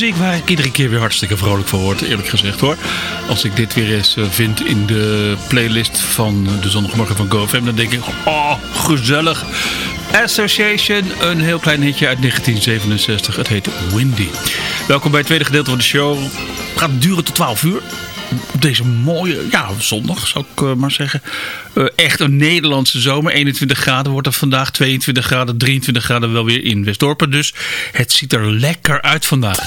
muziek waar ik iedere keer weer hartstikke vrolijk van word, eerlijk gezegd hoor. Als ik dit weer eens eh, vind in de playlist van de zondagmorgen van GoFam, dan denk ik, oh, gezellig. Association, een heel klein hitje uit 1967. Het heet Windy. Welkom bij het tweede gedeelte van de show. Het gaat duren tot 12 uur op deze mooie, ja, zondag zou ik uh, maar zeggen. Uh, echt een Nederlandse zomer. 21 graden wordt het vandaag. 22 graden, 23 graden wel weer in Westdorpen. Dus het ziet er lekker uit vandaag.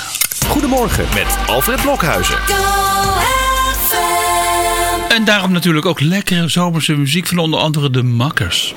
Goedemorgen met Alfred Blokhuizen. En daarom natuurlijk ook lekkere zomerse muziek van onder andere de Makkers.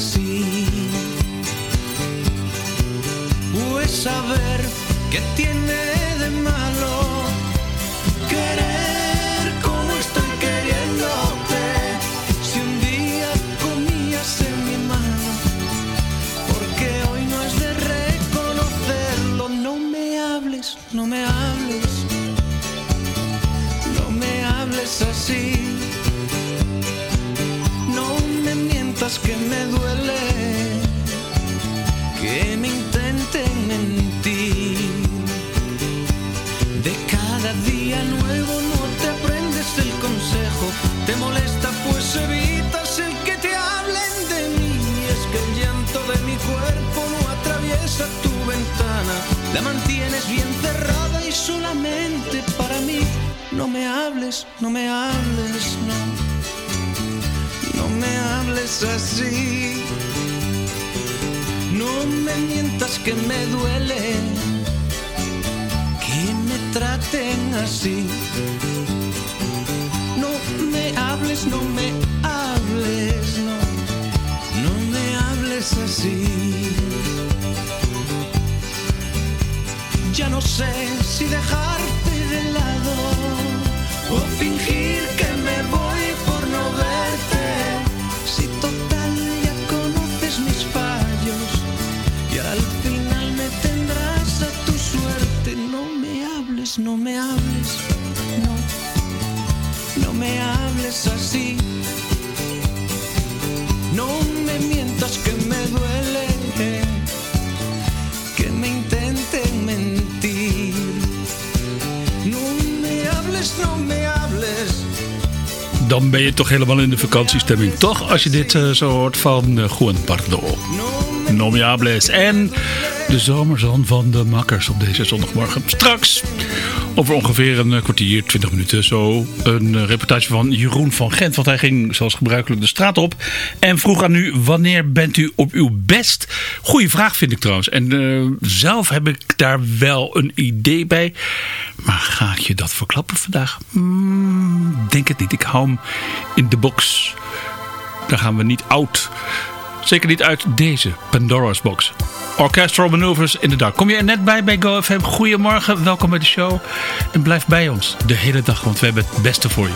Así. Pues saber qué tiene de malo querer me duele que me intenten mentir. De cada día nuevo no te aprendes el consejo, te molesta pues evitas el que te hablen de mí. Es que el llanto de mi cuerpo no atraviesa tu ventana, la mantienes bien cerrada y solamente para mí. No me hables, no me hables, me hables así. No me mientas que me duele que me traten así. No me hables, no me hables, no. No me hables así. Ya no sé si dejarte de lado o fingir Dan ben je toch helemaal in de vakantiestemming. Toch als je dit eh, zo hoort van uh, Juan Pardo. No me hables. En de zomerzon van de makkers op deze zondagmorgen. Straks over ongeveer een eh, kwartier, 20 minuten zo. Een eh, reportage van Jeroen van Gent. Want hij ging zoals gebruikelijk de straat op. En vroeg aan u, wanneer bent u op uw best? Goeie vraag vind ik trouwens. En eh, zelf heb ik daar wel een idee bij. Maar ga ik je dat verklappen vandaag? Hmm, denk het niet. Ik hou hem in de box. Daar gaan we niet oud. Zeker niet uit deze Pandora's box. Orchestral Maneuvers in de dag. Kom je er net bij bij GoFM? Goedemorgen, welkom bij de show. En blijf bij ons de hele dag, want we hebben het beste voor je.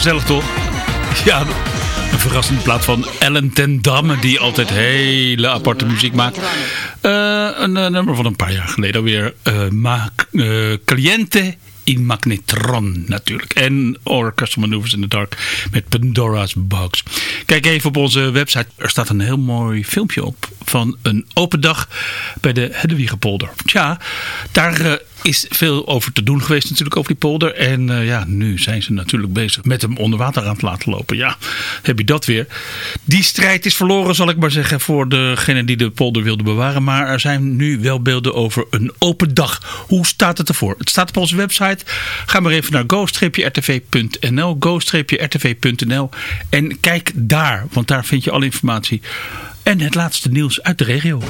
Gezellig toch? Ja, een verrassende plaat van Ellen ten Damme, die altijd hele aparte muziek maakt. Eh, een eh, nummer van een paar jaar geleden alweer. eh ma eh, Caliente in Magnetron natuurlijk. En Orchestral Maneuvers in the Dark met Pandora's Box. Kijk even op onze website. Er staat een heel mooi filmpje op van een open dag bij de Hedwigepolder. Tja, daar is veel over te doen geweest natuurlijk over die polder. En eh, ja, nu zijn ze natuurlijk bezig met hem onder water aan te laten lopen. Ja, heb je dat weer. Die strijd is verloren zal ik maar zeggen voor degene die de polder wilde bewaren. Maar er zijn nu wel beelden over een open dag. Hoe staat het ervoor? Het staat op onze website. Ga maar even naar go-rtv.nl go-rtv.nl en kijk daar, want daar vind je alle informatie. En het laatste nieuws uit de regio.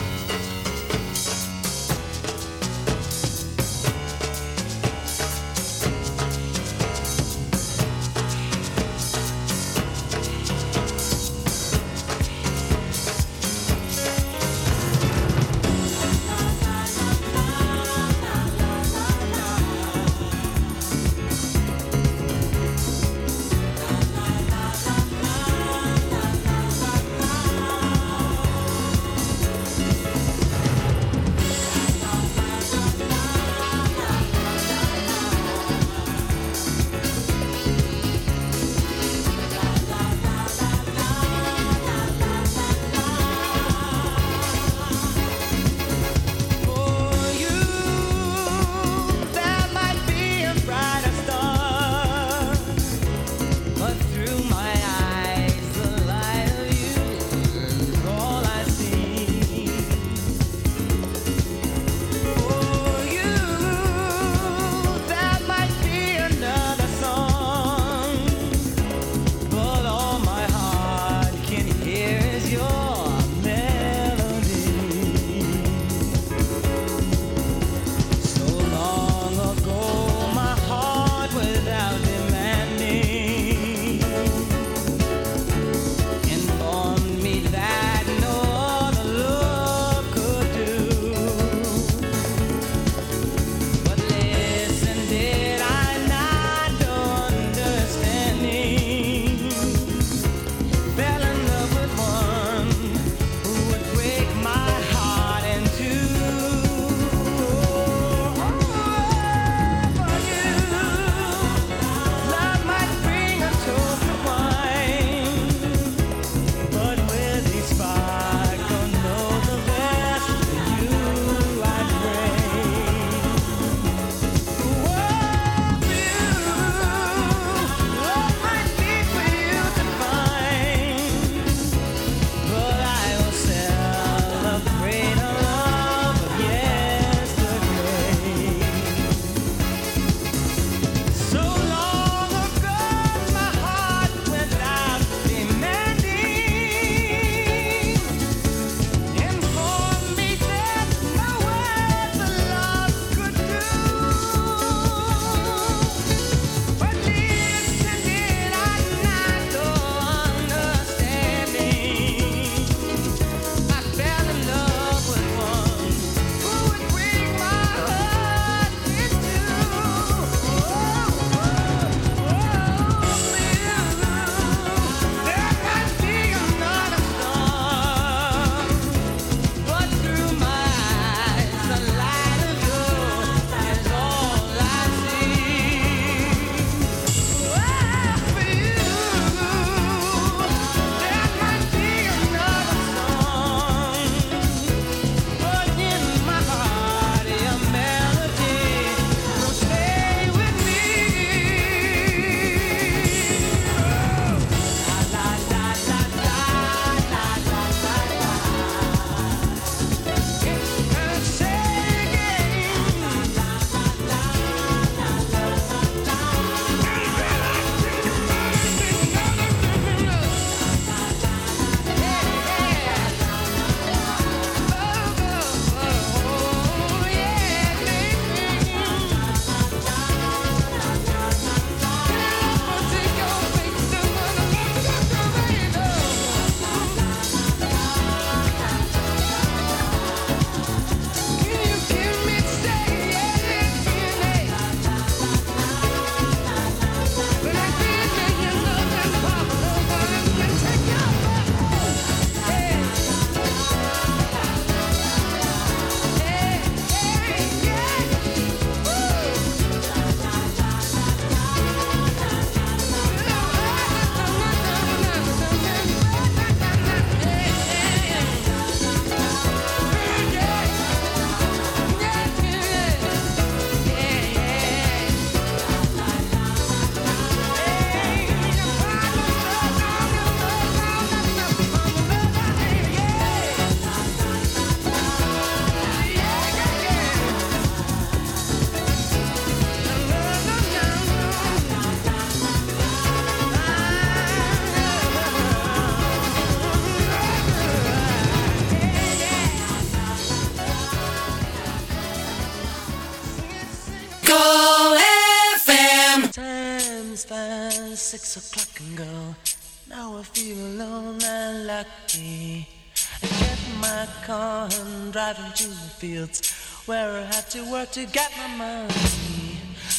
Fields where I had to work to get my money.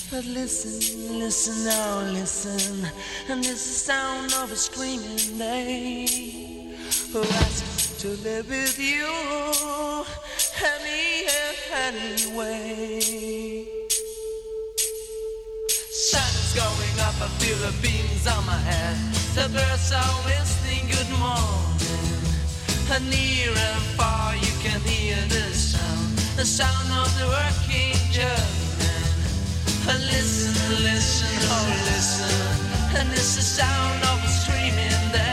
But listen, listen, now listen, and this is the sound of a screaming day who asked to live with you any anyway. Sun's going up, I feel the beams on my head. The birds are whistling good morning. Near and far you can hear the sound, the sound of the working German. Listen, listen, oh listen, and it's the sound of a screaming day.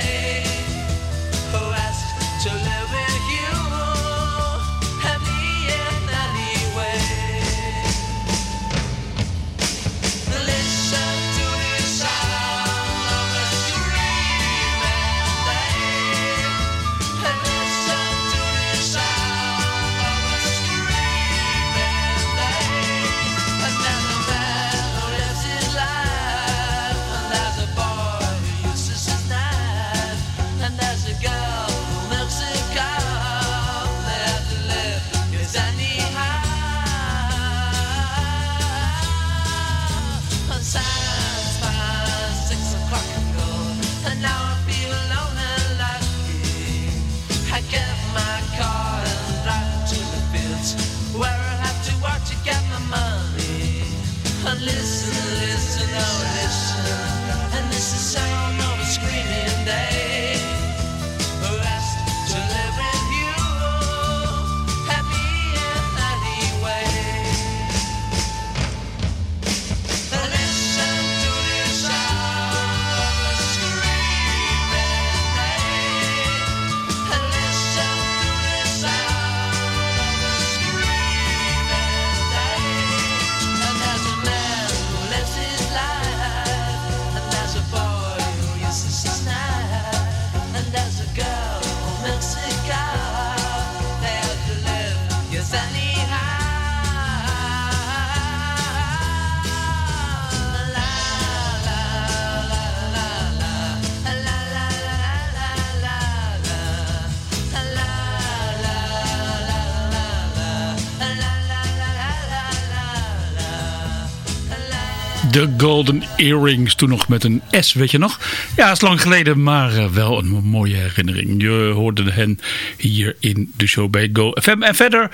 De Golden Earrings, toen nog met een S, weet je nog? Ja, is lang geleden, maar eh, wel een mooie herinnering. Je hoorde hen hier in de show bij Go FM. En verder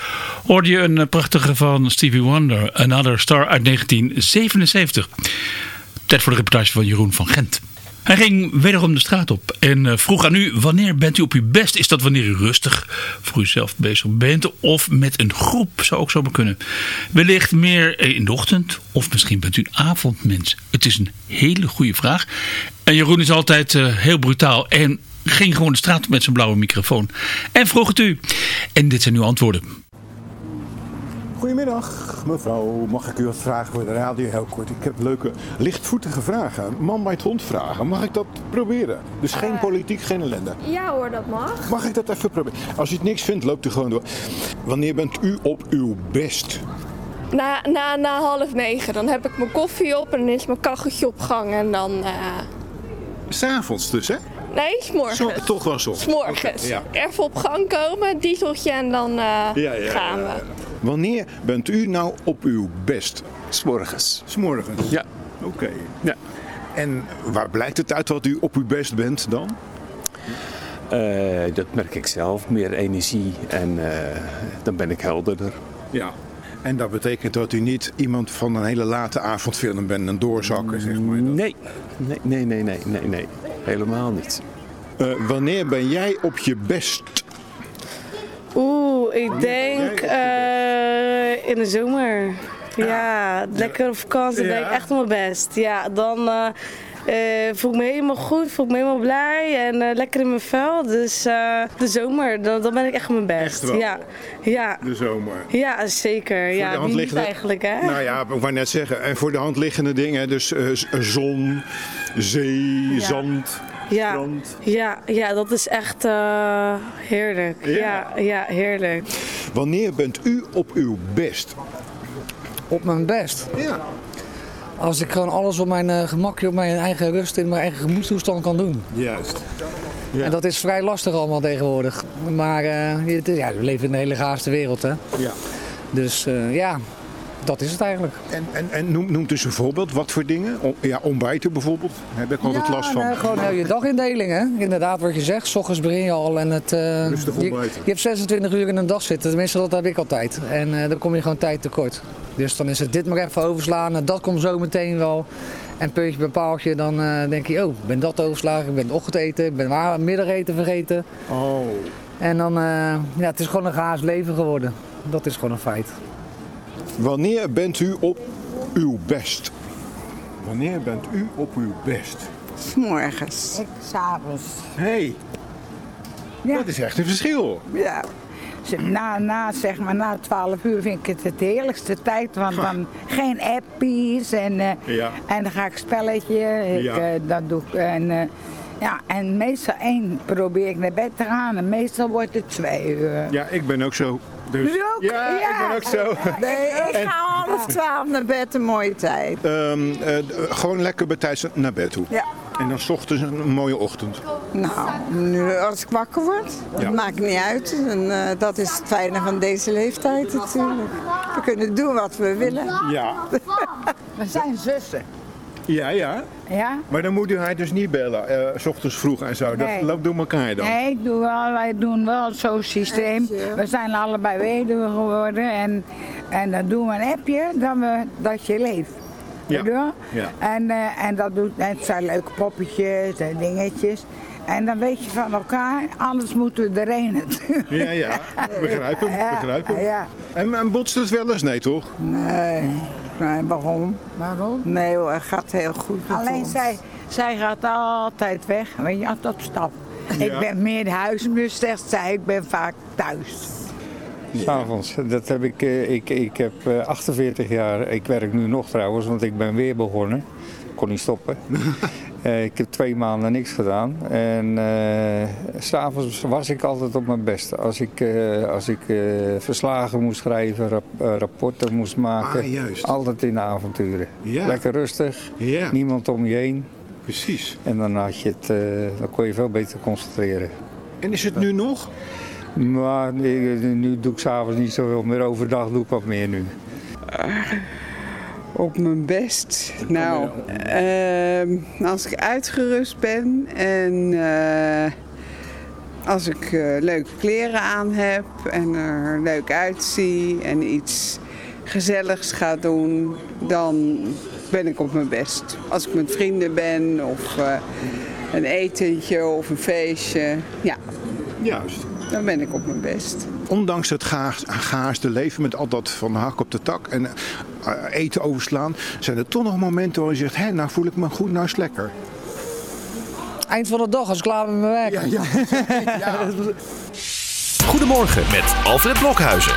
hoorde je een prachtige van Stevie Wonder, Another Star uit 1977. Tijd voor de reportage van Jeroen van Gent. Hij ging wederom de straat op en eh, vroeg aan u: wanneer bent u op uw best? Is dat wanneer u rustig voor uzelf bezig bent of met een groep? Zou ook zomaar kunnen. Wellicht meer eh, in de ochtend of misschien bent u een avondmens. Het is een hele goede vraag. En Jeroen is altijd eh, heel brutaal en ging gewoon de straat op met zijn blauwe microfoon en vroeg het u. En dit zijn uw antwoorden. Goedemiddag, mevrouw. Mag ik u wat vragen voor de radio? Heel kort. Ik heb leuke, lichtvoetige vragen. Man bij het hond vragen. Mag ik dat proberen? Dus geen politiek, geen ellende. Ja hoor, dat mag. Mag ik dat even proberen? Als u het niks vindt, loopt u gewoon door. Wanneer bent u op uw best? Na, na, na half negen, dan heb ik mijn koffie op en dan is mijn kacheltje op gang en dan... eh, S'avonds dus, hè? Nee, s'morgens. Zo, toch wel zo. S'morgens. Ja. Even op gang komen, dieseltje en dan eh, Ja, ja, gaan ja, we. Wanneer bent u nou op uw best? S'morgens. S'morgens. Ja. Oké. Ja. En waar blijkt het uit wat u op uw best bent dan? Eh, dat merk ik zelf. Meer energie en eh, dan ben ik helderder. Ja. En dat betekent dat u niet iemand van een hele late avondfilm bent, een doorzakker, zeg maar. Nee. Nee, nee, nee, nee, nee, nee. Helemaal niet. Eh, wanneer ben jij op je best? Oeh, ik denk eh, in de zomer. Ja, lekker op vakantie, ben ik echt op mijn best. Ja, dan eh, eh, voel ik me helemaal goed, voel ik me helemaal blij en lekker in mijn vel. Dus de zomer, dan, dan ben ik echt op mijn best. Echt wel? Ja, ja, De zomer. ja, zeker. Voor Ja, de hand liggende- eigenlijk, hè? Nou ja, ik wou net zeggen. En voor de hand liggende dingen, dus zon, zee, Ja. zand, ja, strand. ja, ja, dat is echt eh, heerlijk. Ja. Ja. ja, heerlijk. Wanneer bent u op uw best? op mijn best. Ja. Als ik gewoon alles op mijn eh, gemakje, op mijn eigen rust, in mijn eigen gemoedstoestand kan doen. Juist. En dat is vrij lastig allemaal tegenwoordig. Maar eh, het is- ja, we leven in een hele gaafste wereld, hè. Ja. Dus eh, ja, dat is het eigenlijk. En, en, en noem, noem dus een voorbeeld. Wat voor dingen? O- ja, ontbijten bijvoorbeeld. Daar heb ik altijd last van. nee, gewoon heel je dagindeling, hè. Inderdaad, wat je zegt. S ochtends begin je al en het... Rustig je, hebt 26 uur in een dag zitten. Tenminste, dat heb ik altijd. En eh, dan kom je gewoon tijd tekort. Dus dan is het dit maar even overslaan. En dat komt zo meteen wel. En puntje bij paaltje, dan eh, denk je... Oh, ik ben dat overslagen. Ik ben ochtendeten. Ik ben waar- middageten vergeten. Oh. En dan... ja, het is gewoon een gaas leven geworden. Dat is gewoon een feit. Wanneer bent u op uw best? Wanneer bent u op uw best? Morgens. Ik s'avonds. Hé, Ja. dat is echt een verschil. Ja. Ze- Na, na, zeg maar, na 12 uur vind ik het het heerlijkste tijd. Want dan geen appies en, eh, Ja. en dan ga ik spelletje. Ik, Ja. eh, dat doe ik. En, eh, ja, en meestal één probeer ik naar bed te gaan. En meestal wordt het twee uur. Ja, ik ben ook zo. Dus, U ook? Ja, ik ben ook zo. Nee, ik En- ga half twaalf naar bed, een mooie tijd. Ehm, eh, gewoon lekker bij tijd naar bed toe. Ja. En dan 's ochtends een mooie ochtend. Nou, nu als ik wakker word, dat Ja. maakt niet uit. En, eh, dat is het fijne van deze leeftijd natuurlijk. We kunnen doen wat we willen. Ja. We zijn zussen. Ja, ja. Ja? Maar dan moet u haar dus niet bellen, eh, s ochtends vroeg en zo. Dat loopt door elkaar dan. Nee, ik doe wel, wij doen wel zo'n systeem. We zijn allebei weduwe geworden en, en dan doen we een appje dat, we, dat je leeft. Ja. Ja. En, eh, en dat doet, het zijn leuke poppetjes en dingetjes. En dan weet je van elkaar, anders moeten we erheen natuurlijk. Ja, ja. Begrijp hem, Ja, begrijp hem. Ja. En, en botst het wel eens? Nee, toch? Nee, nee waarom? Waarom? Nee hoor, het gaat heel goed Alleen ons. zij, zij gaat altijd weg, weet je, altijd op stap. Ja. Ik ben meer huis, dus zegt zij, ik ben vaak thuis. S'avonds, dat heb ik, eh, ik, ik heb eh, 48 jaar, ik werk nu nog trouwens, want ik ben weer begonnen. Ik kon niet stoppen. Eh, ik heb twee maanden niks gedaan. En eh, s'avonds was ik altijd op mijn best. Als ik, eh, als ik eh, verslagen moest schrijven, rap- eh, rapporten moest maken. Ah, juist. Altijd in de avonturen. Ja. Lekker rustig, Ja. niemand om je heen. Precies. En dan, had je het, eh, dan kon je veel beter concentreren. En is het nu nog? Maar nee, nu doe ik s'avonds niet zoveel meer. Overdag doe ik wat meer nu. Op mijn best. Nou, ehm, als ik uitgerust ben en eh, als ik eh, leuke kleren aan heb en er leuk uitzie en iets gezelligs ga doen, dan ben ik op mijn best. Als ik met vrienden ben of eh, een etentje of een feestje, ja, Juist. Dan ben ik op mijn best. Ondanks het gaas, gaasde leven met al dat van de hak op de tak en eh, eten overslaan, zijn er toch nog momenten waar je zegt, hé, nou voel ik me goed, nou is lekker. Eind van de dag, als ik klaar ben met mijn werk. Ja, ja. Goedemorgen met Alfred Blokhuizen.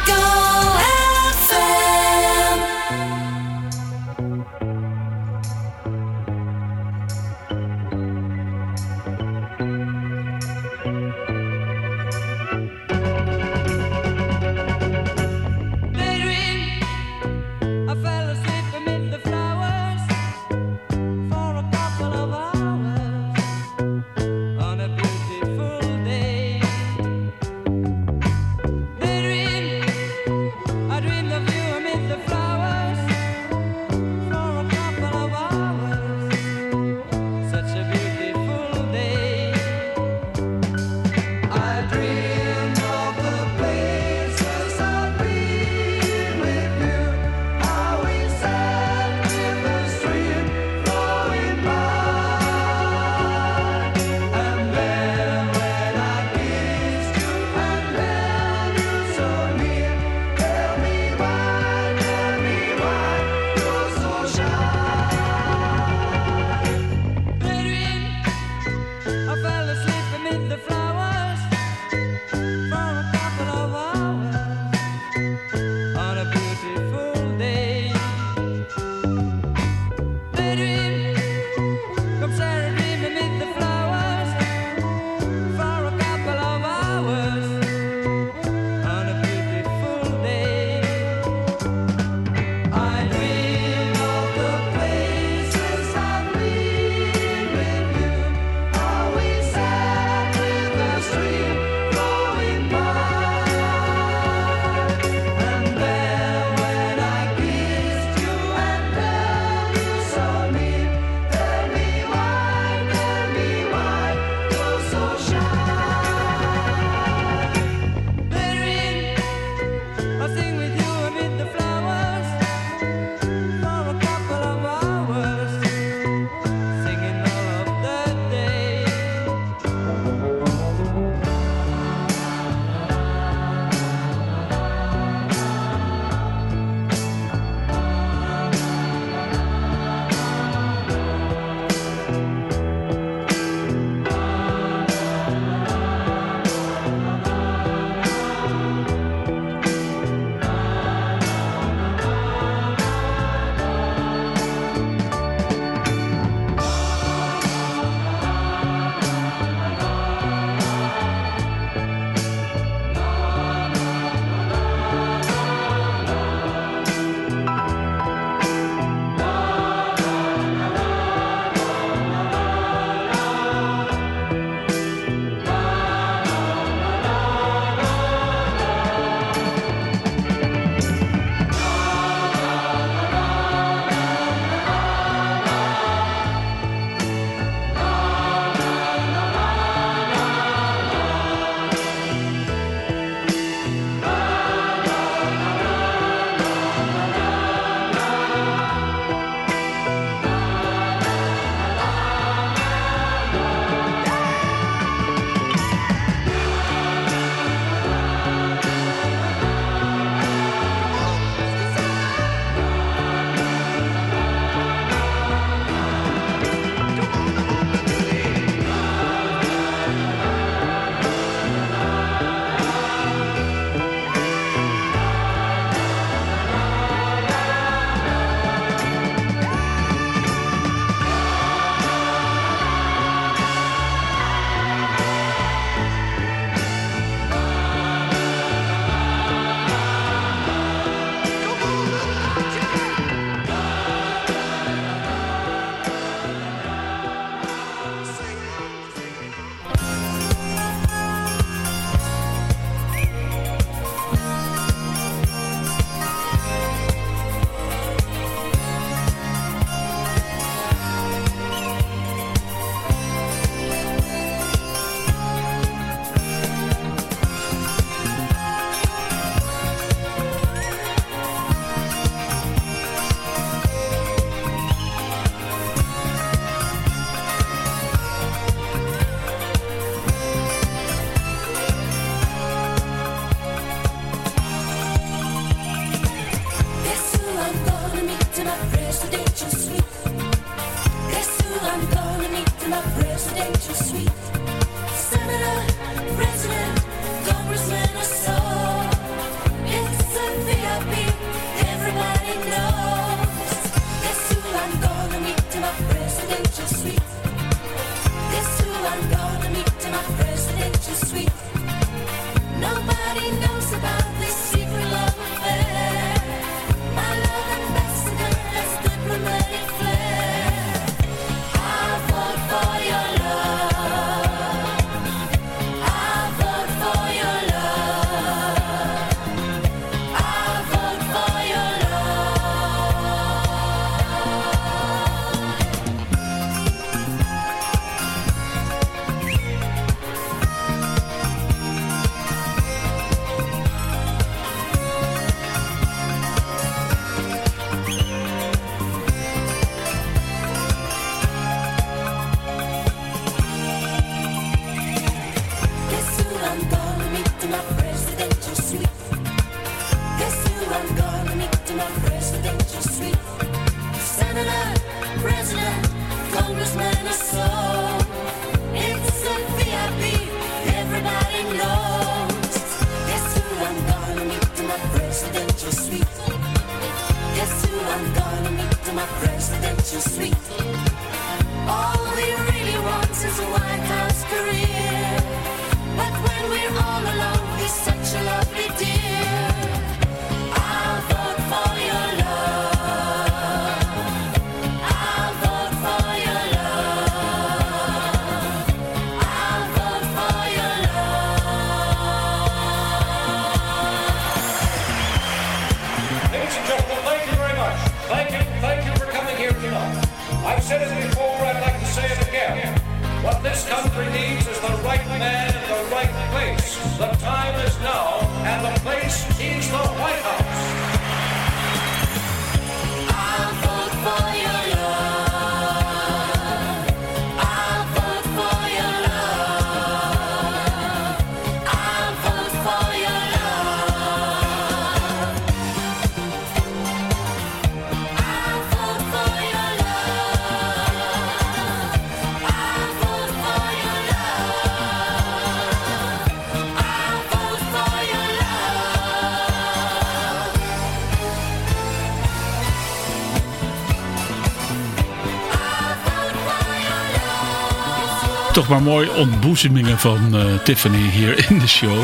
Maar mooi ontboezemingen van eh, Tiffany hier in de show.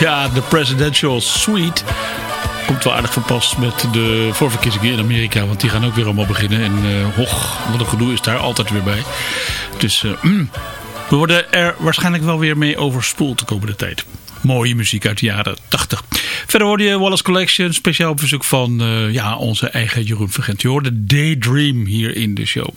Ja, de Presidential Suite komt wel aardig verpast met de voorverkiezingen in Amerika. Want die gaan ook weer allemaal beginnen. En hoch, wat een gedoe is daar altijd weer bij. Dus eh, mm, we worden er waarschijnlijk wel weer mee overspoeld de komende tijd. Mooie muziek uit de jaren 80. Verder hoorde je Wallace Collection, speciaal op verzoek van eh, ja, onze eigen Jeroen Vergent. Je hoorde Daydream hier in de show.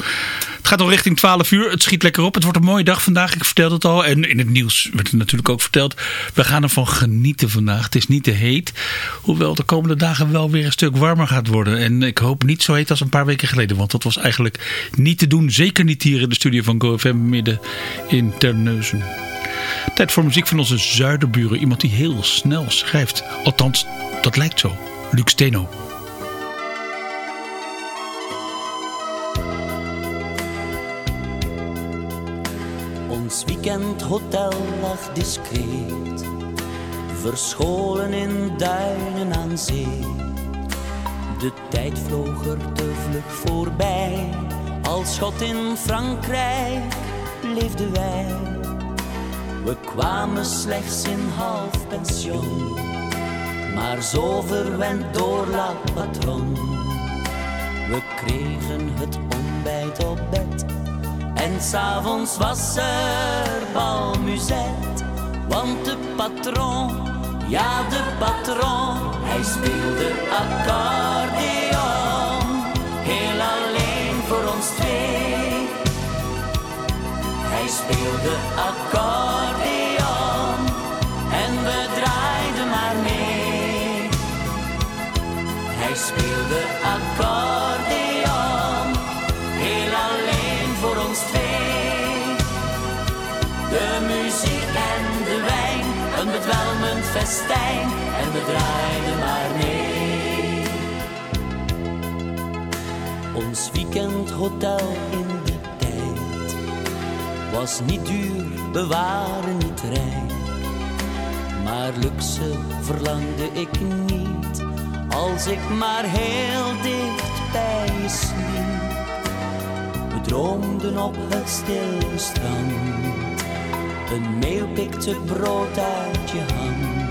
Het gaat al richting 12 uur. Het schiet lekker op. Het wordt een mooie dag vandaag. Ik vertelde het al. En in het nieuws werd het natuurlijk ook verteld. We gaan ervan genieten vandaag. Het is niet te heet. Hoewel de komende dagen wel weer een stuk warmer gaat worden. En ik hoop niet zo heet als een paar weken geleden. Want dat was eigenlijk niet te doen. Zeker niet hier in de studio van GoFM midden in Terneuzen. Tijd voor muziek van onze zuiderburen. Iemand die heel snel schrijft. Althans, dat lijkt zo. Luc Steno. Ons weekendhotel lag discreet, verscholen in duinen aan zee. De tijd vloog er te vlug voorbij, als schot in Frankrijk leefden wij. We kwamen slechts in half pension, maar zo verwend door la patron. We kregen het ontbijt op bed en s'avonds was er balmuzet, want de patron, ja de patron, hij speelde accordeon, heel alleen voor ons twee. Hij speelde accordeon en we draaiden maar mee. Hij speelde accordeon, heel alleen voor ons twee. De muziek en de wijn, een bedwelmend festijn en we draaiden maar mee. Ons weekendhotel in was niet duur, we waren niet rijk. Maar luxe verlangde ik niet, als ik maar heel dicht bij je sliep. We droomden op het stille strand, een meeuw pikt het brood uit je hand.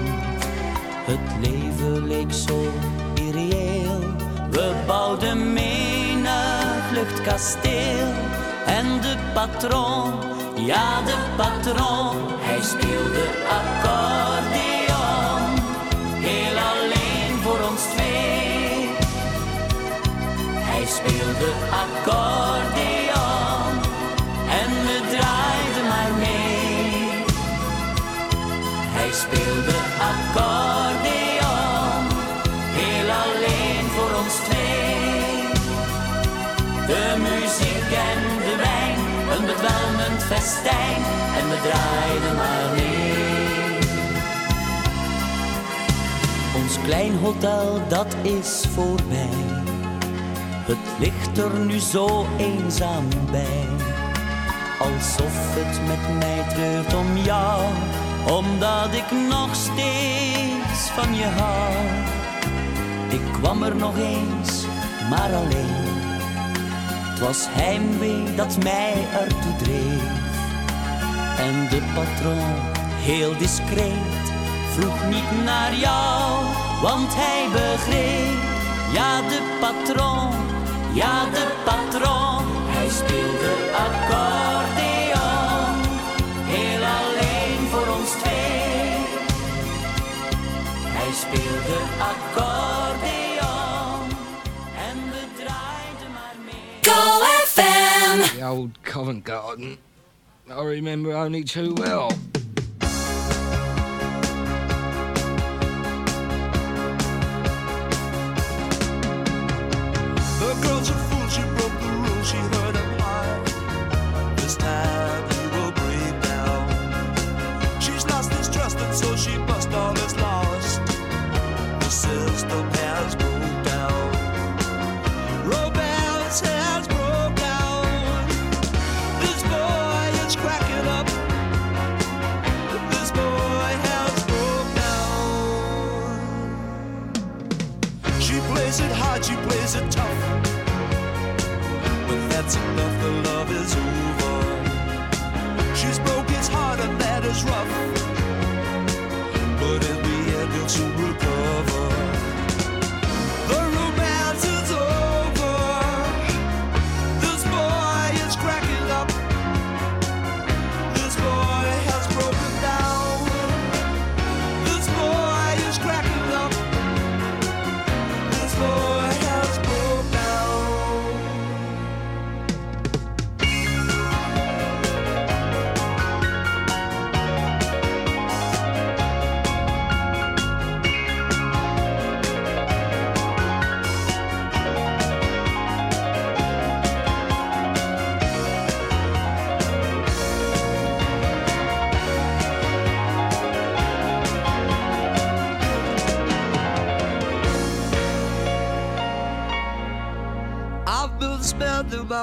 Het leven leek zo irreëel, we bouwden menig luchtkasteel. En de patron, ja de patron, hij speelde accordeon. Heel alleen voor ons twee. Hij speelde accordeon en we draaiden maar mee. Hij speelde accordeon, heel alleen voor ons twee. De muziek en de wijn, een bedwelmend festijn en we draaiden maar mee. Ons klein hotel, dat is voorbij. Het ligt er nu zo eenzaam bij. Alsof het met mij treurt om jou, omdat ik nog steeds van je hou. Ik kwam er nog eens, maar alleen Het was heimwee dat mij ertoe dreef. En de patroon, heel discreet, vroeg niet naar jou, want hij begreep. Ja, de patroon, ja, de patroon, hij speelde accordeon. Heel alleen voor ons twee. Hij speelde old Covent Garden. I remember only too well.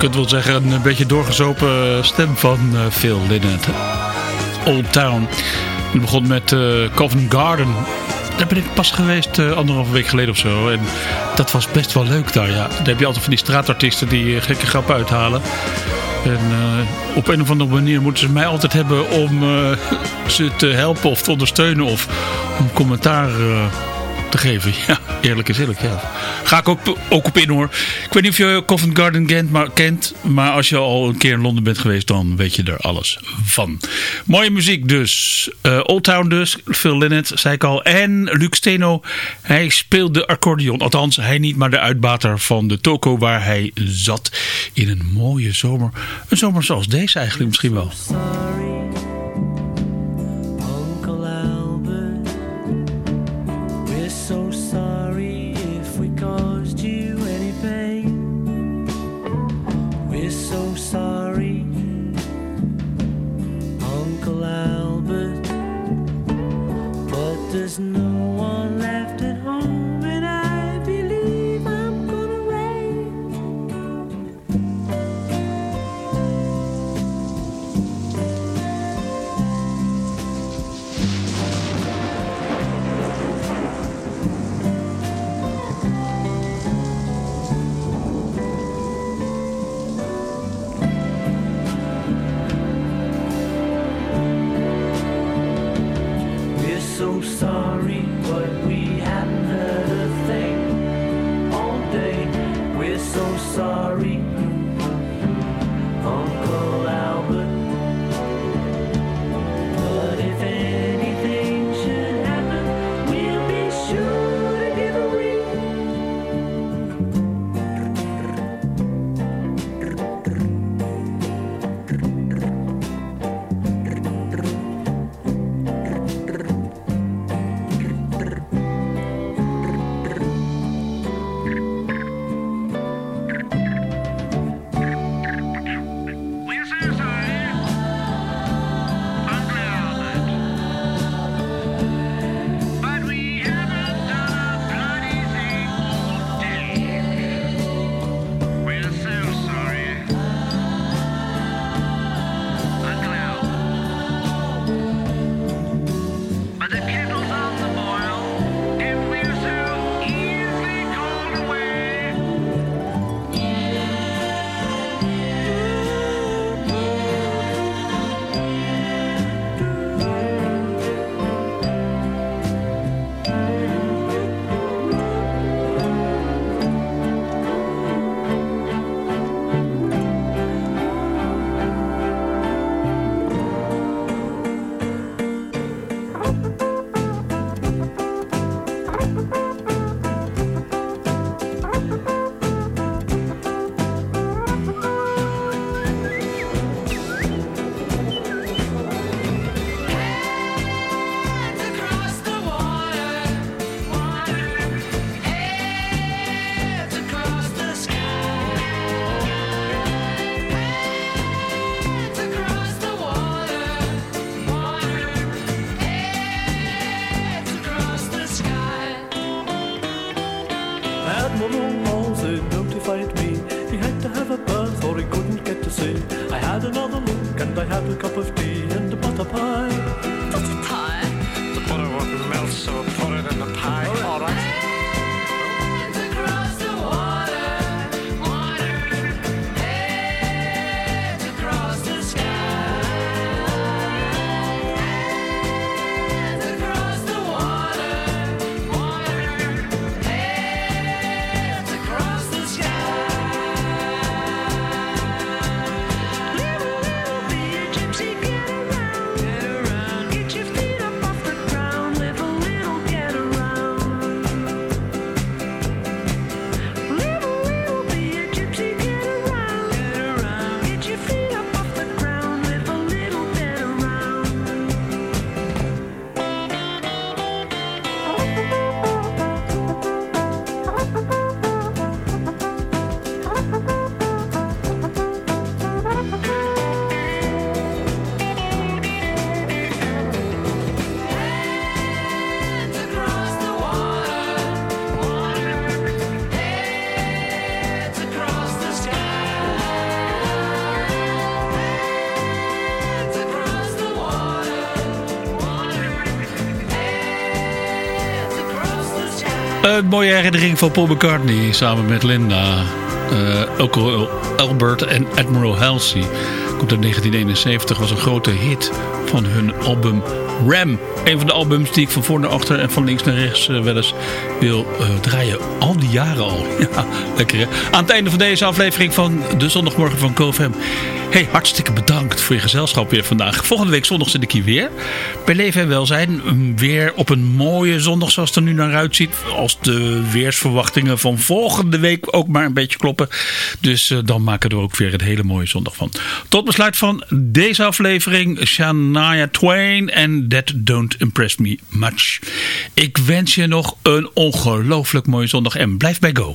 Kunt wel zeggen een beetje doorgezopen stem van eh, Phil Lynott. Old Town. Het begon met eh, Covent Garden. Daar ben ik pas geweest eh, anderhalve week geleden of zo. En dat was best wel leuk daar. Ja. Daar heb je altijd van die straatartiesten die eh, gekke grappen uithalen. En eh, op een of andere manier moeten ze mij altijd hebben om eh, ze te helpen of te ondersteunen of om commentaar eh, te geven. Ja, eerlijk is eerlijk. Ja. Ga ik ook, ook op in hoor. Ik weet niet of je Covent Garden kent maar, kent, maar als je al een keer in Londen bent geweest, dan weet je er alles van. Mooie muziek dus. Eh, Old Town dus, Phil Lynott, zei ik al. En Luc Steno, hij speelde accordeon. Althans, hij niet, maar de uitbater van de toko waar hij zat in een mooie zomer. Een zomer zoals deze eigenlijk misschien wel. Een mooie herinnering van Paul McCartney samen met Linda, Uncle Albert en Admiral Halsey. Komt uit 1971, was een grote hit van hun album Ram. Een van de albums die ik van voor naar achter en van links naar rechts eh, wel eens wil eh, draaien. Al die jaren al. Ja, lekker hè? Aan het einde van deze aflevering van de zondagmorgen van GoFam. Hey, hartstikke bedankt voor je gezelschap weer vandaag. Volgende week zondag zit ik hier weer. Bij Leven en Welzijn. Weer op een mooie zondag zoals het er nu naar uitziet. Als de weersverwachtingen van volgende week ook maar een beetje kloppen. Dus eh, dan maken we er ook weer een hele mooie zondag van. Tot besluit van deze aflevering. Shania Twain en That Don't Impress Me Much. Ik wens je nog een ongelooflijk mooie zondag. En blijf bij Go.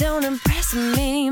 don't impress me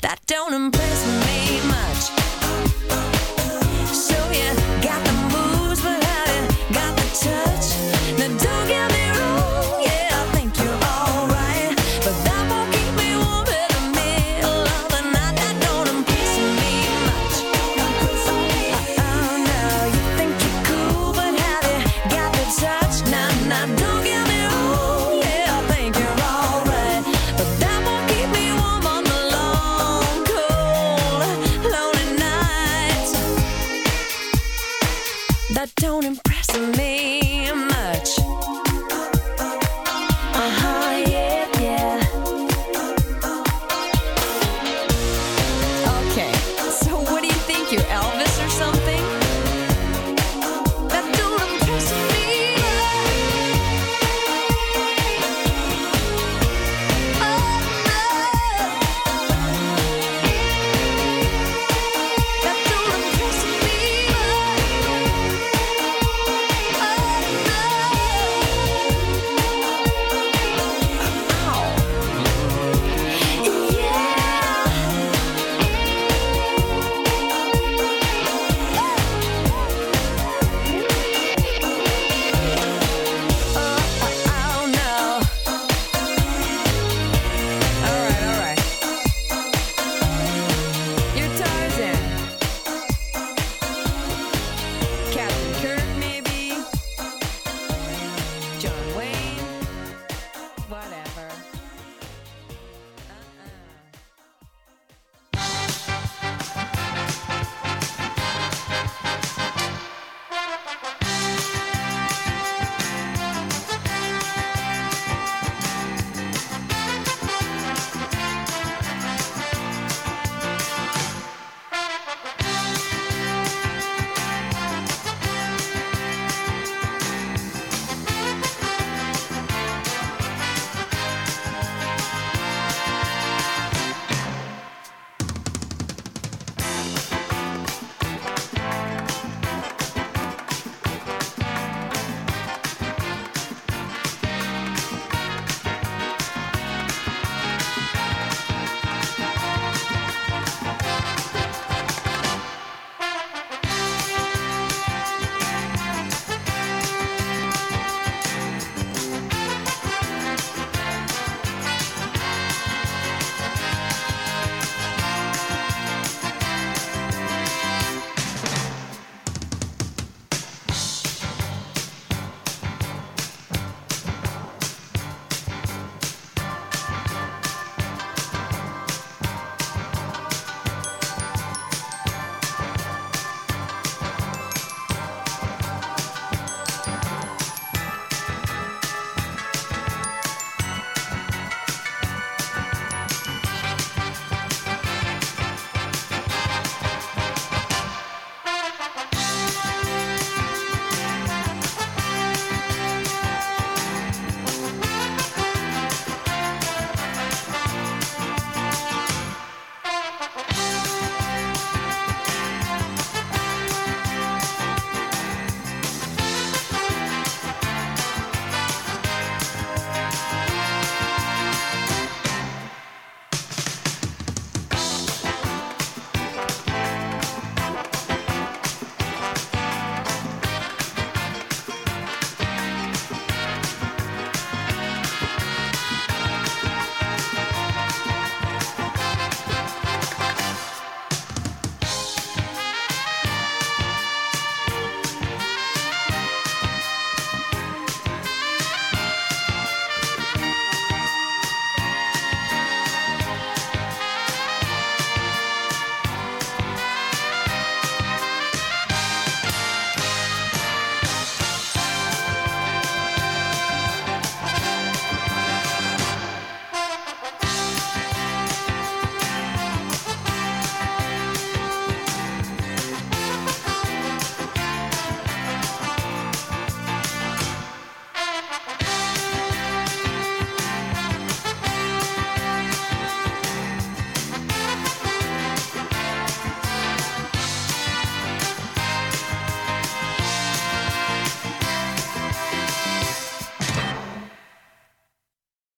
That don't